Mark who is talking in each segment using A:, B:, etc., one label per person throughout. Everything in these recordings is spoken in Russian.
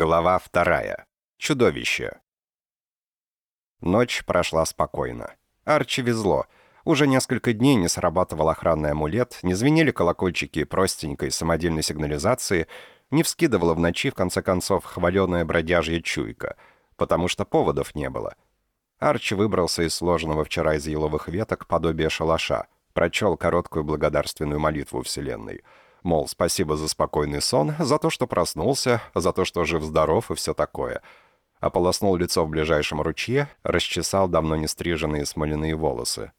A: Глава вторая. Чудовище. Ночь прошла спокойно. Арчи везло. Уже несколько дней не срабатывал охранный амулет, не звенели колокольчики простенькой самодельной сигнализации, не вскидывала в ночи, в конце концов, хваленая бродяжья чуйка, потому что поводов не было. Арчи выбрался из сложенного вчера из еловых веток подобия шалаша, прочел короткую благодарственную молитву Вселенной — Мол, спасибо за спокойный сон, за то, что проснулся, за то, что жив-здоров и все такое. Ополоснул лицо в ближайшем ручье, расчесал давно не стриженные смоляные волосы.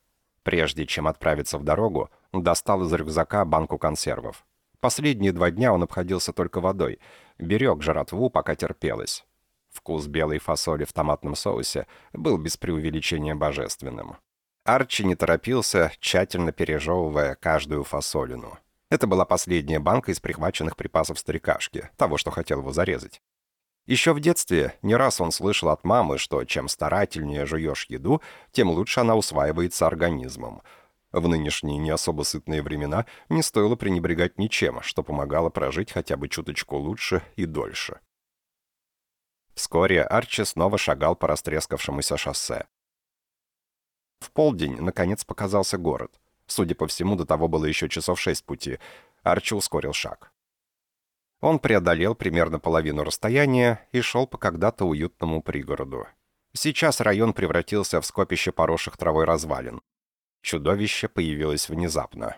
A: Прежде чем отправиться в дорогу, достал из рюкзака банку консервов. Последние два дня он обходился только водой, берег жратву, пока терпелось. Вкус белой фасоли в томатном соусе был без преувеличения божественным. Арчи не торопился, тщательно пережевывая каждую фасолину. Это была последняя банка из прихваченных припасов старикашки, того, что хотел его зарезать. Еще в детстве не раз он слышал от мамы, что чем старательнее жуешь еду, тем лучше она усваивается организмом. В нынешние не особо сытные времена не стоило пренебрегать ничем, что помогало прожить хотя бы чуточку лучше и дольше. Вскоре Арчи снова шагал по растрескавшемуся шоссе. В полдень, наконец, показался город — Судя по всему, до того было еще часов шесть пути. Арчи ускорил шаг. Он преодолел примерно половину расстояния и шел по когда-то уютному пригороду. Сейчас район превратился в скопище поросших травой развалин. Чудовище появилось внезапно.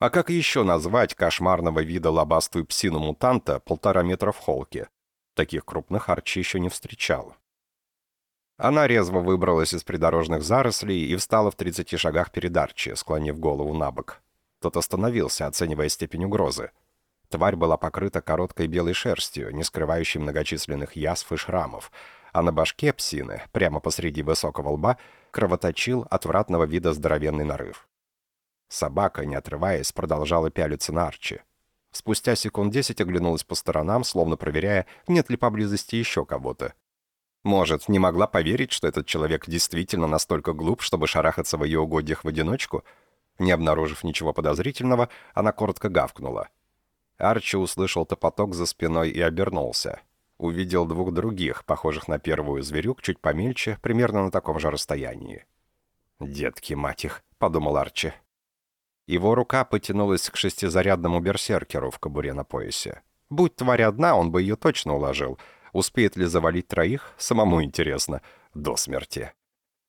A: А как еще назвать кошмарного вида лобастую псину-мутанта полтора метра в холке? Таких крупных Арчи еще не встречал. Она резво выбралась из придорожных зарослей и встала в 30 шагах перед Арчи, склонив голову на бок. Тот остановился, оценивая степень угрозы. Тварь была покрыта короткой белой шерстью, не скрывающей многочисленных язв и шрамов, а на башке псины, прямо посреди высокого лба, кровоточил отвратного вида здоровенный нарыв. Собака, не отрываясь, продолжала пялиться на Арчи. Спустя секунд десять оглянулась по сторонам, словно проверяя, нет ли поблизости еще кого-то. Может, не могла поверить, что этот человек действительно настолько глуп, чтобы шарахаться в ее угодьях в одиночку? Не обнаружив ничего подозрительного, она коротко гавкнула. Арчи услышал топоток за спиной и обернулся. Увидел двух других, похожих на первую зверюк, чуть помельче, примерно на таком же расстоянии. «Детки, мать их», — подумал Арчи. Его рука потянулась к шестизарядному берсеркеру в кобуре на поясе. Будь тварь одна, он бы ее точно уложил — Успеет ли завалить троих, самому интересно. До смерти.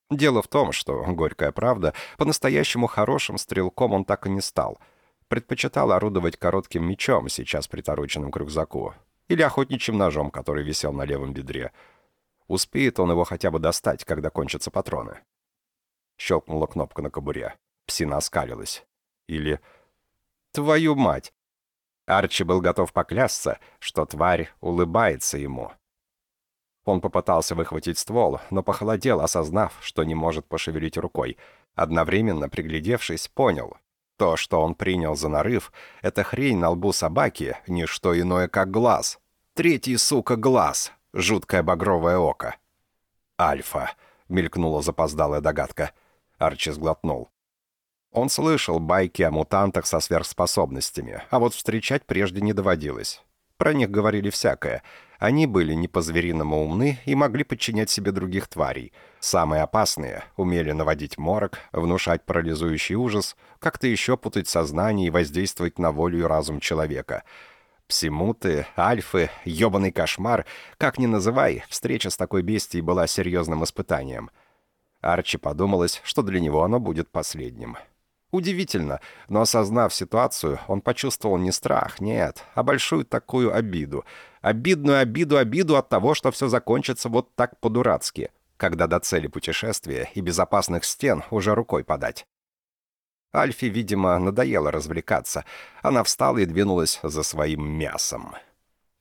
A: Дело в том, что, горькая правда, по-настоящему хорошим стрелком он так и не стал. Предпочитал орудовать коротким мечом, сейчас притороченным к рюкзаку, или охотничьим ножом, который висел на левом бедре. Успеет он его хотя бы достать, когда кончатся патроны. Щелкнула кнопка на кобуре. Псина оскалилась. Или... «Твою мать! Арчи был готов поклясться, что тварь улыбается ему. Он попытался выхватить ствол, но похолодел, осознав, что не может пошевелить рукой. Одновременно, приглядевшись, понял. То, что он принял за нарыв, это хрень на лбу собаки, не что иное, как глаз. Третий, сука, глаз. Жуткое багровое око. «Альфа», — мелькнула запоздалая догадка. Арчи сглотнул. Он слышал байки о мутантах со сверхспособностями, а вот встречать прежде не доводилось. Про них говорили всякое. Они были не по-звериному умны и могли подчинять себе других тварей. Самые опасные умели наводить морок, внушать парализующий ужас, как-то еще путать сознание и воздействовать на волю и разум человека. Псимуты, альфы, ебаный кошмар, как ни называй, встреча с такой бестией была серьезным испытанием. Арчи подумалось, что для него оно будет последним. Удивительно, но осознав ситуацию, он почувствовал не страх, нет, а большую такую обиду. Обидную обиду, обиду от того, что все закончится вот так по-дурацки, когда до цели путешествия и безопасных стен уже рукой подать. Альфе, видимо, надоело развлекаться. Она встала и двинулась за своим мясом.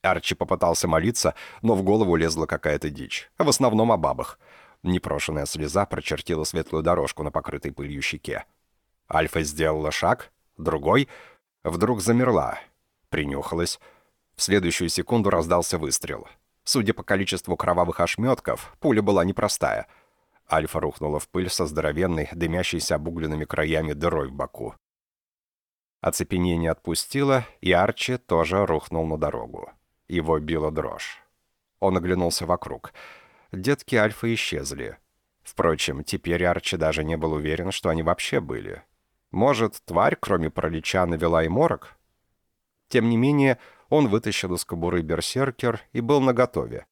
A: Арчи попытался молиться, но в голову лезла какая-то дичь. В основном о бабах. Непрошенная слеза прочертила светлую дорожку на покрытой пылью щеке. Альфа сделала шаг, другой, вдруг замерла, принюхалась. В следующую секунду раздался выстрел. Судя по количеству кровавых ошметков, пуля была непростая. Альфа рухнула в пыль со здоровенной, дымящейся обугленными краями дырой в боку. Оцепенение отпустило, и Арчи тоже рухнул на дорогу. Его била дрожь. Он оглянулся вокруг. Детки Альфа исчезли. Впрочем, теперь Арчи даже не был уверен, что они вообще были. Может, тварь, кроме паралича, навела и морок? Тем не менее, он вытащил из кобуры берсеркер и был наготове.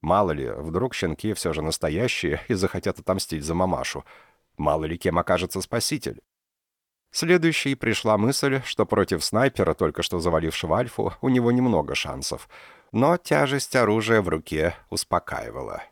A: Мало ли, вдруг щенки все же настоящие и захотят отомстить за мамашу. Мало ли, кем окажется спаситель. Следующей пришла мысль, что против снайпера, только что завалившего Альфу, у него немного шансов. Но тяжесть оружия в руке успокаивала.